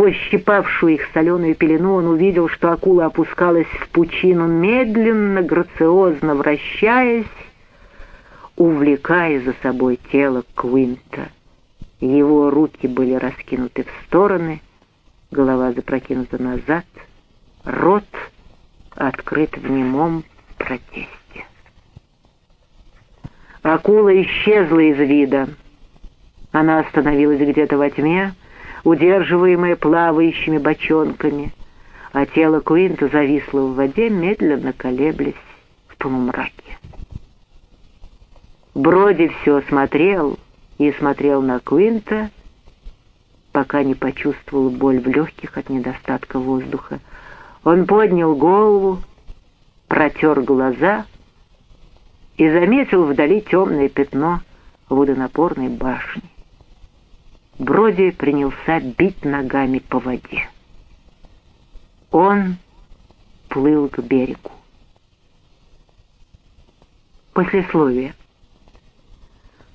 Сквозь щипавшую их соленую пелену он увидел, что акула опускалась в пучину, медленно, грациозно вращаясь, увлекая за собой тело Квинта. Его руки были раскинуты в стороны, голова запрокинута назад, рот открыт в немом протесте. Акула исчезла из вида. Она остановилась где-то во тьме, удерживаемая плавающими бочонками, а тело Куинта зависло в воде, медленно колеблясь в полумраке. Броди все смотрел и смотрел на Куинта, пока не почувствовал боль в легких от недостатка воздуха. Он поднял голову, протер глаза и заметил вдали темное пятно водонапорной башни. Броди принялся бить ногами по воде. Он плыл к берегу. Послесловие.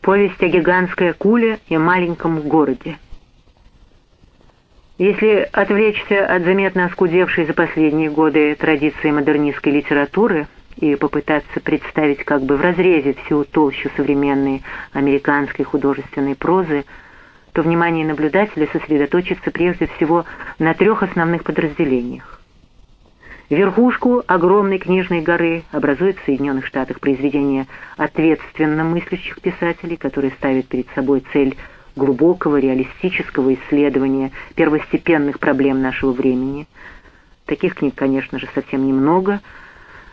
Повесть о гигантской акуле и маленьком городе. Если отвлечься от заметно оскудевшей за последние годы традиции модернистской литературы и попытаться представить как бы в разрезе всю толщу современной американской художественной прозы, то внимание наблюдателя сосредоточится прежде всего на трех основных подразделениях. Верхушку огромной книжной горы образует в Соединенных Штатах произведение ответственно мыслящих писателей, которые ставят перед собой цель – глубокого реалистического исследования первостепенных проблем нашего времени. Таких книг, конечно же, совсем немного.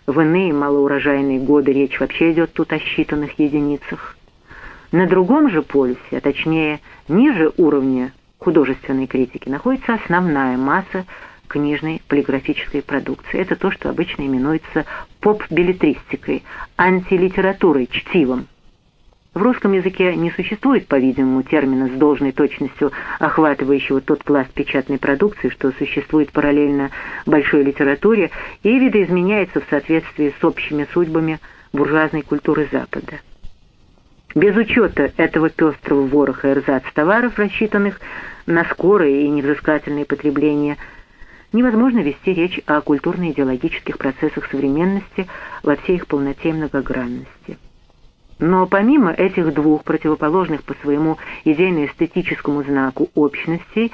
В иные малоурожайные годы речь вообще идет тут о считанных единицах. На другом же полюсе, а точнее ниже уровня художественной критики, находится основная масса книжной полиграфической продукции. Это то, что обычно именуется поп-билетристикой, антилитературой, чтивом. В русском языке не существует, по-видимому, термина с должной точностью, охватывающего тот пласт печатной продукции, что существует параллельно большой литературе и видоизменяется в соответствии с общими судьбами буржуазной культуры Запада. Без учета этого пестрого вороха эрзац товаров, рассчитанных на скорое и невзыскательное потребление, невозможно вести речь о культурно-идеологических процессах современности во всей их полноте и многогранности. Но помимо этих двух противоположных по своему идейно-эстетическому знаку общностей,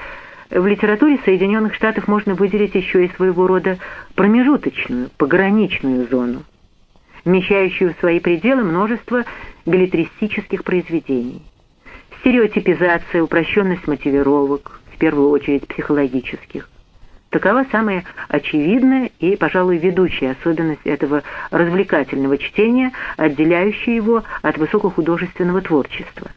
в литературе Соединенных Штатов можно выделить еще и своего рода промежуточную, пограничную зону, вмещающую в свои пределы множество билетристических произведений. Стереотипизация, упрощенность мотивировок, в первую очередь психологических, Такова самая очевидная и, пожалуй, ведущая особенность этого развлекательного чтения, отделяющая его от высокохудожественного творчества.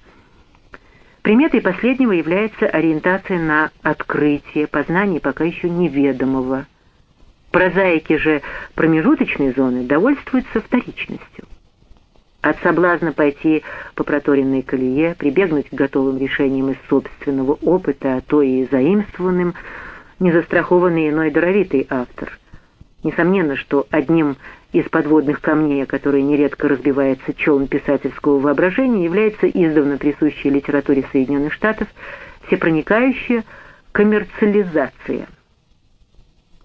Приметой последнего является ориентация на открытие, познание пока еще неведомого. Прозаики же промежуточной зоны довольствуются вторичностью. От соблазна пойти по проторенной колее, прибегнуть к готовым решениям из собственного опыта, а то и заимствованным – незастрахованный иной даровитый автор. Несомненно, что одним из подводных камней, которые нередко разбивается челн писательского воображения, является издавна присущая литературе Соединенных Штатов всепроникающая коммерциализация.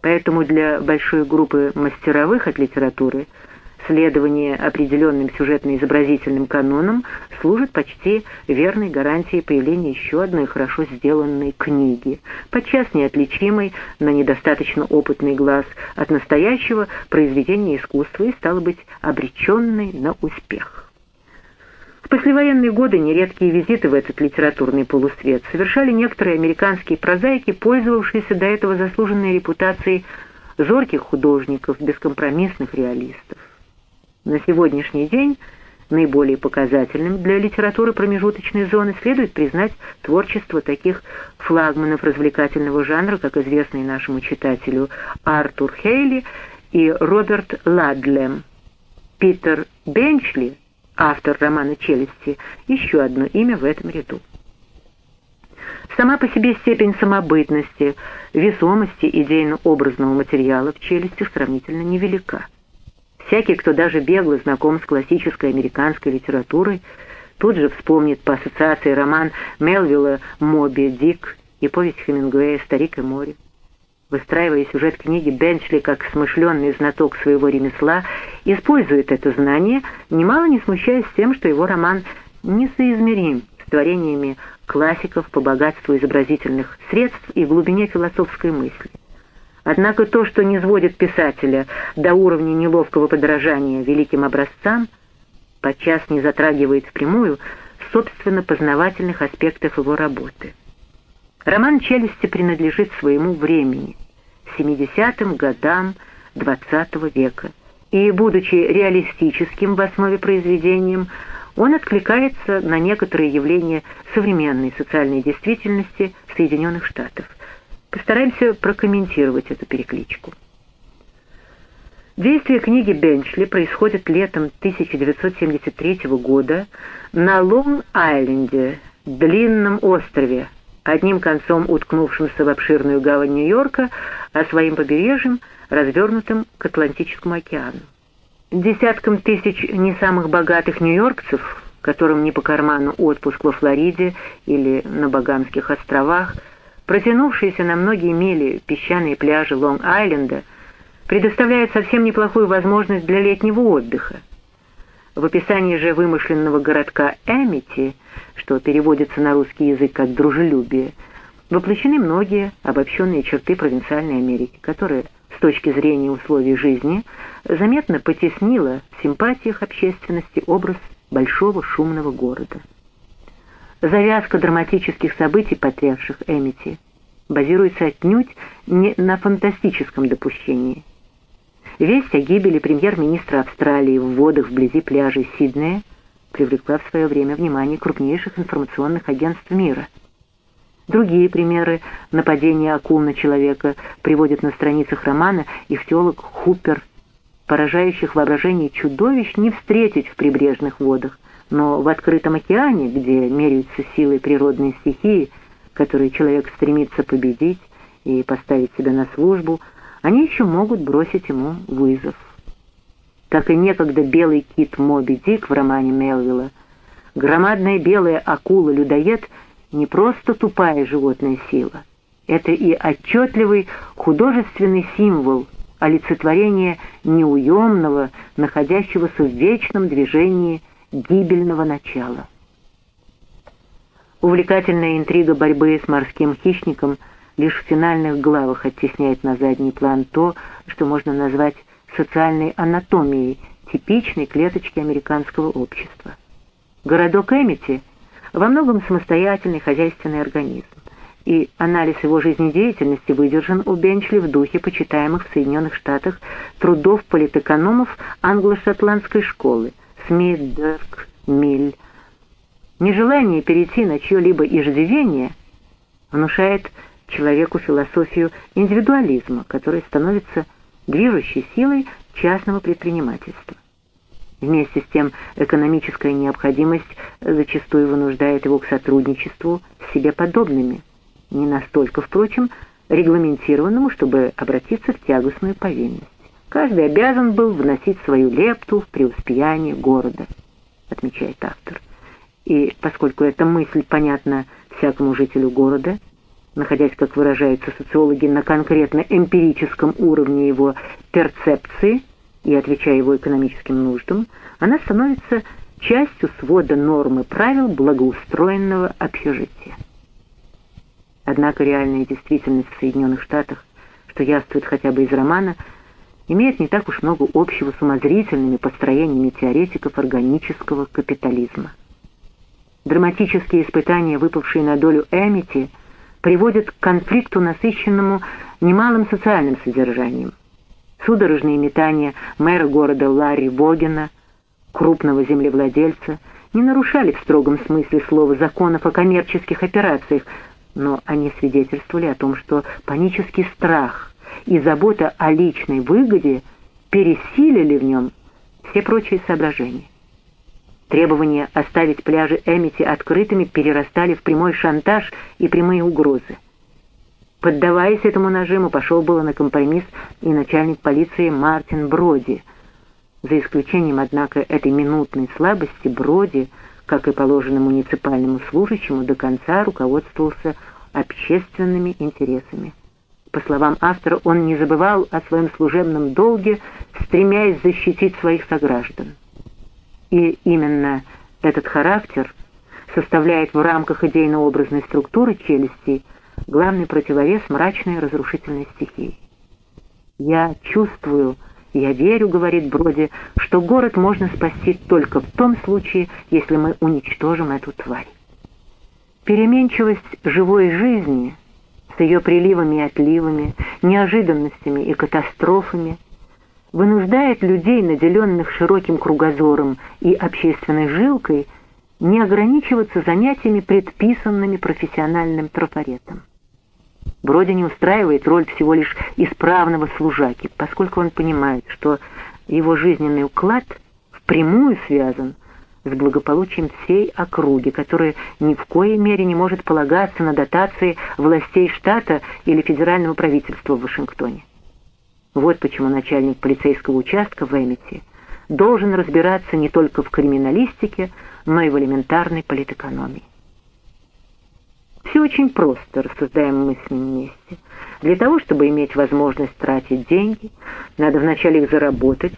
Поэтому для большой группы мастеровых от литературы – следование определенным сюжетно-изобразительным канонам служит почти верной гарантией появления еще одной хорошо сделанной книги, подчас неотличимой на недостаточно опытный глаз от настоящего произведения искусства и, стало быть, обреченной на успех. Послевоенные годы нередкие визиты в этот литературный полусвет совершали некоторые американские прозаики, пользовавшиеся до этого заслуженной репутацией зорких художников, бескомпромиссных реалистов. На сегодняшний день наиболее показательным для литературы промежуточной зоны следует признать творчество таких флагманов развлекательного жанра, как известный нашему читателю Артур Хейли и Роберт Ладлем. Питер Бенчли, автор романа «Челюсти», еще одно имя в этом ряду. Сама по себе степень самобытности, весомости идейно-образного материала в «Челюстях» сравнительно невелика. Всякий, кто даже бегло знаком с классической американской литературой, тут же вспомнит по ассоциации роман Мелвилла «Моби Дик» и повесть Хемингуэя «Старик и море». Выстраивая сюжет книги, Бенчли, как смышленный знаток своего ремесла, использует это знание, немало не смущаясь тем, что его роман несоизмерим с творениями классиков по богатству изобразительных средств и глубине философской мысли. Однако то, что не сводит писателя до уровня неловкого подражания великим образцам, подчас не затрагивает впрямую собственно познавательных аспектов его работы. Роман «Челюсти» принадлежит своему времени, 70-м годам XX века, и, будучи реалистическим в основе произведением, он откликается на некоторые явления современной социальной действительности Соединенных Штатов. Постараемся прокомментировать эту перекличку. Действие книги Бенчли происходит летом 1973 года на Лонг-Айленде, длинном острове, одним концом уткнувшимся в обширную гавань Нью-Йорка, а своим побережьем развернутым к Атлантическому океану. Десяткам тысяч не самых богатых нью-йоркцев, которым не по карману отпуск во Флориде или на Багамских островах, протянувшиеся на многие мили песчаные пляжи Лонг-Айленда предоставляют совсем неплохую возможность для летнего отдыха. В описании же вымышленного городка Эмити, что переводится на русский язык как «дружелюбие», воплощены многие обобщенные черты провинциальной Америки, которая, с точки зрения условий жизни, заметно потеснила в симпатиях общественности образ большого шумного города. Завязка драматических событий, потрясших Эмити, базируется отнюдь не на фантастическом допущении – Весть о гибели премьер-министра Австралии в водах вблизи пляжей Сиднея привлекла в свое время внимание крупнейших информационных агентств мира. Другие примеры нападения акул на человека приводит на страницах романа ихтиолог Хупер, поражающих воображение чудовищ не встретить в прибрежных водах, но в открытом океане, где меряются силой природной стихии, которые человек стремится победить и поставить себя на службу – они еще могут бросить ему вызов. Как и некогда белый кит Моби Дик в романе Мелвилла, громадная белая акула-людоед не просто тупая животная сила. Это и отчетливый художественный символ, олицетворение неуемного, находящегося в вечном движении гибельного начала. Увлекательная интрига борьбы с морским хищником – Лишь в финальных главах оттесняет на задний план то, что можно назвать социальной анатомией типичной клеточки американского общества. Городок Эмити во многом самостоятельный хозяйственный организм, и анализ его жизнедеятельности выдержан у Бенчли в духе почитаемых в Соединенных Штатах трудов политэкономов англо-шотландской школы Смит, Дерк, Миль. Нежелание перейти на чье-либо иждивение внушает человеку философию индивидуализма, который становится движущей силой частного предпринимательства. Вместе с тем экономическая необходимость зачастую вынуждает его к сотрудничеству с себе подобными, не настолько, впрочем, регламентированному, чтобы обратиться в тягостную повинность. Каждый обязан был вносить свою лепту в преуспеяние города, отмечает автор. И поскольку эта мысль понятна всякому жителю города, находясь, как выражаются социологи, на конкретно эмпирическом уровне его перцепции и отвечая его экономическим нуждам, она становится частью свода нормы правил благоустроенного общежития. Однако реальная действительность в Соединенных Штатах, что яствует хотя бы из романа, имеет не так уж много общего с умозрительными построениями теоретиков органического капитализма. Драматические испытания, выпавшие на долю Эмити – приводит к конфликту, насыщенному немалым социальным содержанием. Судорожные метания мэра города Ларри Богина, крупного землевладельца, не нарушали в строгом смысле слова законов о коммерческих операциях, но они свидетельствовали о том, что панический страх и забота о личной выгоде пересилили в нем все прочие соображения. Требования оставить пляжи Эмити открытыми перерастали в прямой шантаж и прямые угрозы. Поддаваясь этому нажиму, пошел было на компромисс и начальник полиции Мартин Броди. За исключением, однако, этой минутной слабости, Броди, как и положено муниципальному служащему, до конца руководствовался общественными интересами. По словам автора, он не забывал о своем служебном долге, стремясь защитить своих сограждан. И именно этот характер составляет в рамках идейно-образной структуры челюсти главный противовес мрачной разрушительной стихии. «Я чувствую, я верю, — говорит Броди, — что город можно спасти только в том случае, если мы уничтожим эту тварь. Переменчивость живой жизни с ее приливами и отливами, неожиданностями и катастрофами вынуждает людей, наделенных широким кругозором и общественной жилкой, не ограничиваться занятиями, предписанными профессиональным трафаретом. Броди не устраивает роль всего лишь исправного служаки, поскольку он понимает, что его жизненный уклад впрямую связан с благополучием всей округи, которая ни в коей мере не может полагаться на дотации властей штата или федерального правительства в Вашингтоне. Вот почему начальник полицейского участка в Эмити должен разбираться не только в криминалистике, но и в элементарной политэкономии. Все очень просто, рассуждаем мы с ним вместе. Для того, чтобы иметь возможность тратить деньги, надо вначале их заработать,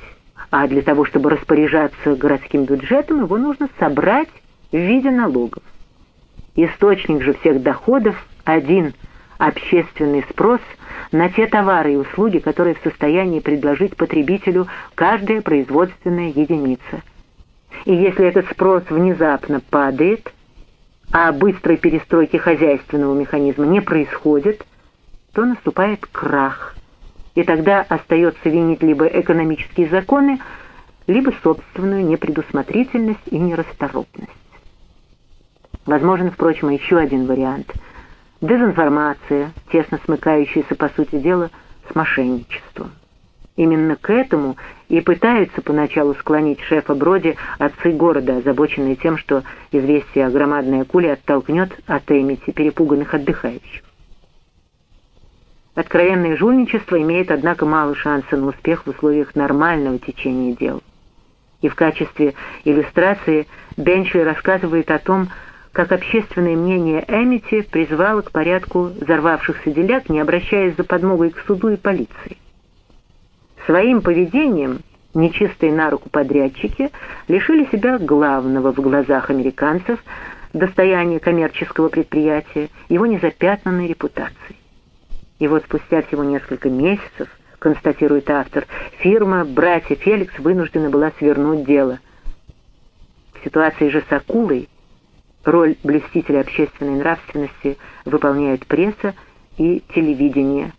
а для того, чтобы распоряжаться городским бюджетом, его нужно собрать в виде налогов. Источник же всех доходов один – общественный спрос на те товары и услуги, которые в состоянии предложить потребителю каждая производственная единица. И если этот спрос внезапно падает, а быстрой перестройки хозяйственного механизма не происходит, то наступает крах – и тогда остается винить либо экономические законы, либо собственную непредусмотрительность и нерасторопность. Возможен, впрочем, еще один вариант – дезинформация, тесно смыкающаяся, по сути дела, с мошенничеством. Именно к этому и пытаются поначалу склонить шефа Броди отцы города, озабоченные тем, что известие о громадной акуле оттолкнет от Эмити перепуганных отдыхающих. Откровенное жульничество имеет, однако, мало шанса на успех в условиях нормального течения дел. И в качестве иллюстрации Бенчли рассказывает о том, как общественное мнение Эмити призвало к порядку взорвавшихся деляк, не обращаясь за подмогой к суду и полиции. Своим поведением нечистые на руку подрядчики лишили себя главного в глазах американцев достояния коммерческого предприятия, его незапятнанной репутации. И вот спустя всего несколько месяцев, констатирует автор, фирма «Братья Феликс» вынуждена была свернуть дело. В ситуации же с акулой роль блюстителя общественной нравственности выполняют пресса и телевидение,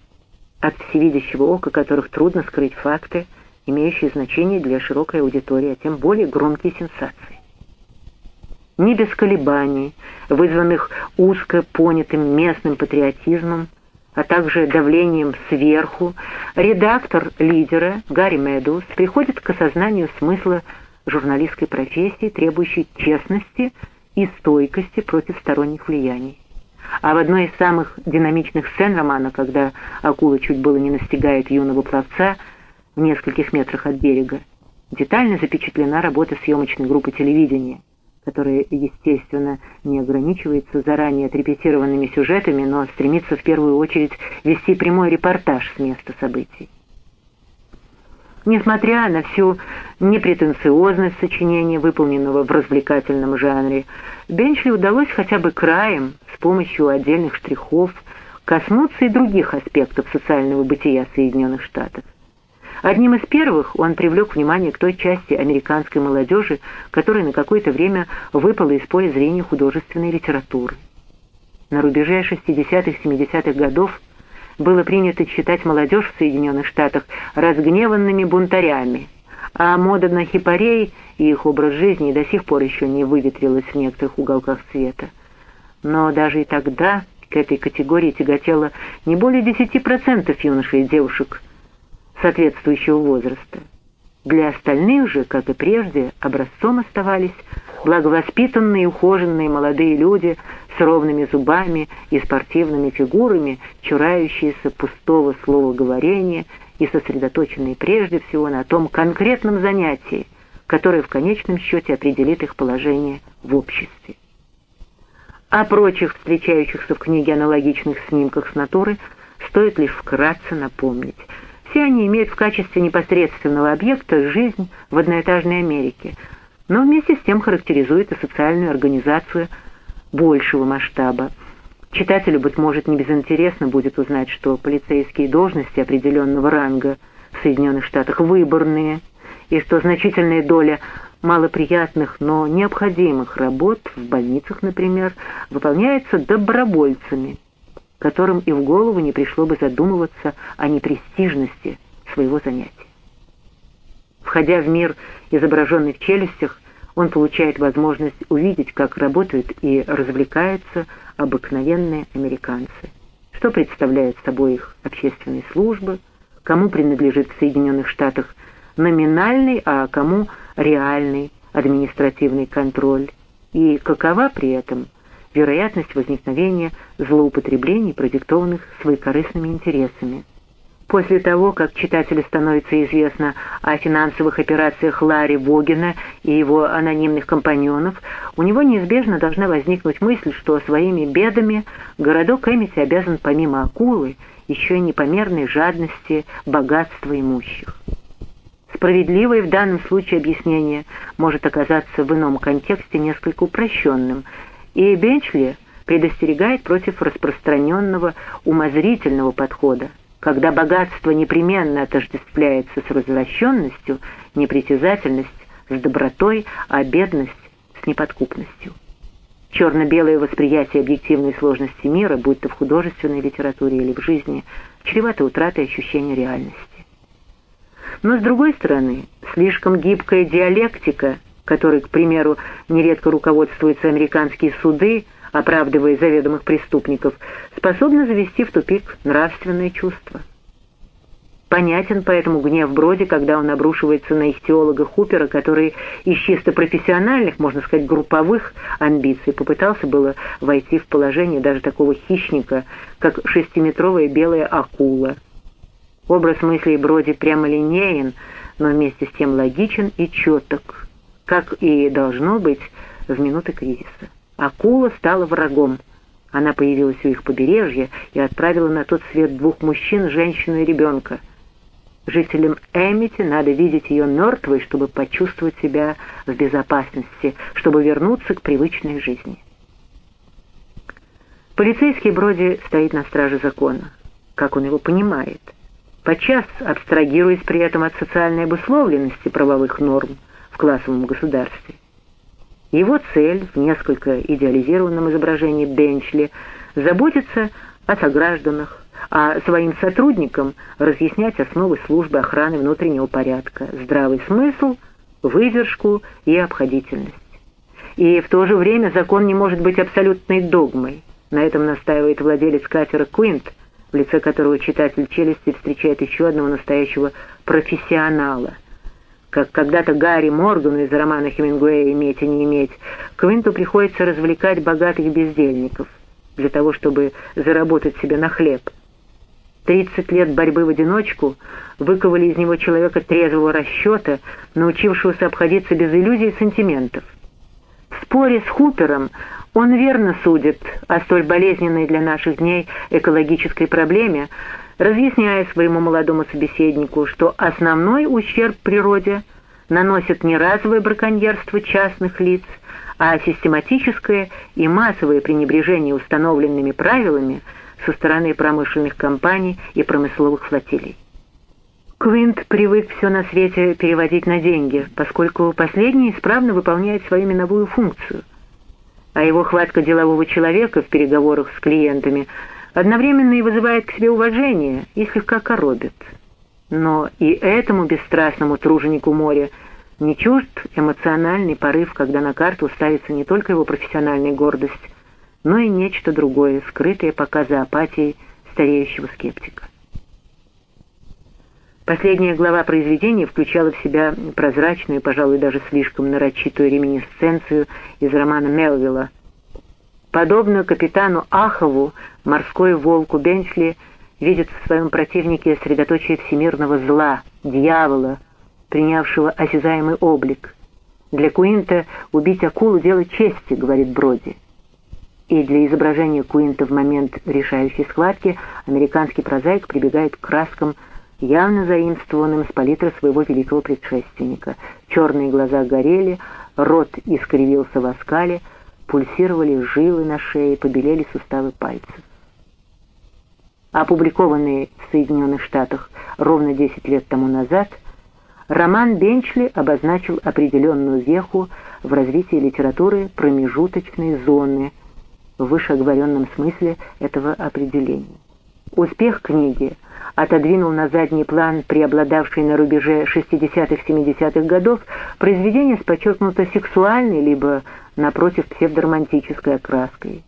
от всевидящего ока которых трудно скрыть факты, имеющие значение для широкой аудитории, а тем более громкие сенсации. Не без колебаний, вызванных узко понятым местным патриотизмом, а также давлением сверху, редактор лидера Гарри Медус приходит к осознанию смысла журналистской профессии, требующей честности и стойкости против сторонних влияний. А в одной из самых динамичных сцен романа, когда акула чуть было не настигает юного пловца в нескольких метрах от берега, детально запечатлена работа съемочной группы телевидения которая, естественно, не ограничивается заранее отрепетированными сюжетами, но стремится в первую очередь вести прямой репортаж с места событий. Несмотря на всю непретенциозность сочинения, выполненного в развлекательном жанре, Бенчли удалось хотя бы краем, с помощью отдельных штрихов, коснуться и других аспектов социального бытия Соединенных Штатов. Одним из первых он привлек внимание к той части американской молодежи, которая на какое-то время выпала из поля зрения художественной литературы. На рубеже 60-70-х годов было принято считать молодежь в Соединенных Штатах разгневанными бунтарями, а мода на хипарей и их образ жизни до сих пор еще не выветрилась в некоторых уголках света. Но даже и тогда к этой категории тяготело не более 10% юношей и девушек – соответствующего возраста. Для остальных же, как и прежде, образцом оставались благовоспитанные и ухоженные молодые люди с ровными зубами и спортивными фигурами, чурающиеся пустого словоговорения и сосредоточенные прежде всего на том конкретном занятии, которое в конечном счете определит их положение в обществе. О прочих встречающихся в книге аналогичных снимках с натуры стоит лишь вкратце напомнить. Все они имеют в качестве непосредственного объекта жизнь в одноэтажной Америке, но вместе с тем характеризуют и социальную организацию большего масштаба. Читателю, быть может, не безинтересно будет узнать, что полицейские должности определенного ранга в Соединенных Штатах выборные, и что значительная доля малоприятных, но необходимых работ в больницах, например, выполняется добровольцами, которым и в голову не пришло бы задумываться о непрестижности своего занятия. Входя в мир, изображенный в челюстях, он получает возможность увидеть, как работают и развлекаются обыкновенные американцы, что представляют собой их общественные службы, кому принадлежит в Соединенных Штатах номинальный, а кому реальный административный контроль, и какова при этом вероятность возникновения злоупотреблений, продиктованных своекорыстными интересами. После того, как читателю становится известно о финансовых операциях Ларри Вогина и его анонимных компаньонов, у него неизбежно должна возникнуть мысль, что своими бедами городок Эмити обязан помимо акулы еще и непомерной жадности богатства имущих. Справедливое в данном случае объяснение может оказаться в ином контексте несколько упрощенным, и Бенчли предостерегает против распространенного умозрительного подхода, когда богатство непременно отождествляется с развращенностью, непритязательность с добротой, а бедность с неподкупностью. Черно-белое восприятие объективной сложности мира, будь то в художественной литературе или в жизни, чревато утратой ощущения реальности. Но, с другой стороны, слишком гибкая диалектика, которой, к примеру, нередко руководствуются американские суды, оправдывая заведомых преступников, способна завести в тупик нравственное чувство. Понятен поэтому гнев Броди, когда он обрушивается на их теолога Хупера, который из чисто профессиональных, можно сказать, групповых амбиций попытался было войти в положение даже такого хищника, как шестиметровая белая акула — Образ мыслей Броди прямолинеен, но вместе с тем логичен и четок, как и должно быть в минуты кризиса. Акула стала врагом. Она появилась у их побережья и отправила на тот свет двух мужчин, женщину и ребенка. Жителям Эмити надо видеть ее мертвой, чтобы почувствовать себя в безопасности, чтобы вернуться к привычной жизни. Полицейский Броди стоит на страже закона. Как он его понимает – подчас абстрагируясь при этом от социальной обусловленности правовых норм в классовом государстве. Его цель в несколько идеализированном изображении Бенчли заботиться о согражданах, а своим сотрудникам разъяснять основы службы охраны внутреннего порядка, здравый смысл, выдержку и обходительность. И в то же время закон не может быть абсолютной догмой. На этом настаивает владелец катера Куинт, в лице которого читатель «Челюсти» встречает еще одного настоящего профессионала. Как когда-то Гарри Моргану из романа Хемингуэя «Иметь и не иметь», Квинту приходится развлекать богатых бездельников для того, чтобы заработать себе на хлеб. Тридцать лет борьбы в одиночку выковали из него человека трезвого расчета, научившегося обходиться без иллюзий и сантиментов. В споре с Хупером он верно судит о столь болезненной для наших дней экологической проблеме, разъясняя своему молодому собеседнику, что основной ущерб природе наносит не разовое браконьерство частных лиц, а систематическое и массовое пренебрежение установленными правилами со стороны промышленных компаний и промысловых флотилий. Квинт привык все на свете переводить на деньги, поскольку последний исправно выполняет свою миновую функцию – а его хватка делового человека в переговорах с клиентами одновременно и вызывает к себе уважение и слегка коробит. Но и этому бесстрастному труженику моря не чужд эмоциональный порыв, когда на карту ставится не только его профессиональная гордость, но и нечто другое, скрытое пока за апатией стареющего скептика. Последняя глава произведения включала в себя прозрачную, пожалуй, даже слишком нарочитую реминисценцию из романа Мелвилла. Подобно капитану Ахову, морской волку Бенчли видит в своем противнике средоточие всемирного зла, дьявола, принявшего осязаемый облик. Для Куинта убить акулу — дело чести, говорит Броди. и для изображения Куинта в момент решающей схватки американский прозаик прибегает к краскам, явно заимствованным с палитры своего великого предшественника. Черные глаза горели, рот искривился в оскале, пульсировали жилы на шее, побелели суставы пальцев. Опубликованный в Соединенных Штатах ровно 10 лет тому назад, роман Бенчли обозначил определенную веху в развитии литературы промежуточной зоны в вышеоговоренном смысле этого определения. Успех книги отодвинул на задний план преобладавший на рубеже 60-70-х годов произведения с подчеркнуто сексуальной либо, напротив, псевдоромантической окраской.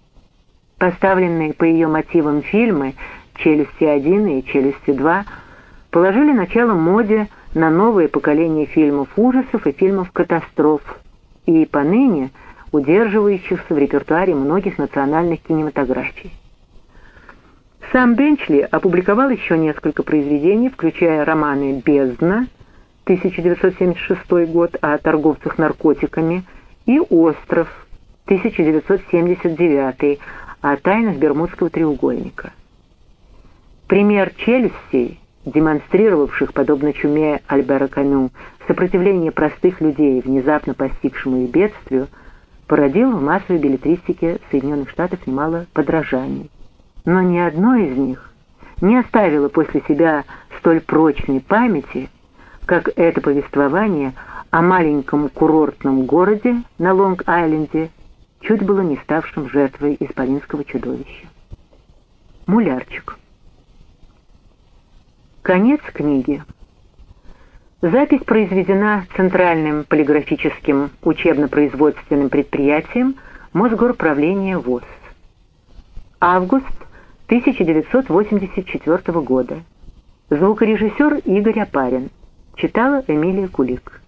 Поставленные по ее мотивам фильмы «Челюсти-1» и «Челюсти-2» положили начало моде на новое поколение фильмов ужасов и фильмов катастроф, и поныне удерживающихся в репертуаре многих национальных кинематографий. Сам Бенчли опубликовал еще несколько произведений, включая романы «Бездна» 1976 год о торговцах наркотиками и «Остров» 1979 о тайнах Бермудского треугольника. Пример челюстей, демонстрировавших, подобно чуме Альбера Камю, сопротивление простых людей внезапно постигшему их бедствию, породил в массовой билетристике Соединенных Штатов немало подражаний но ни одно из них не оставило после себя столь прочной памяти, как это повествование о маленьком курортном городе на Лонг-Айленде, чуть было не ставшем жертвой исполинского чудовища. Мулярчик. Конец книги. Запись произведена Центральным полиграфическим учебно-производственным предприятием Мосгорправления ВОЗ. Август 1984 года. Звукорежиссер Игорь Апарин. Читала Эмилия Кулик.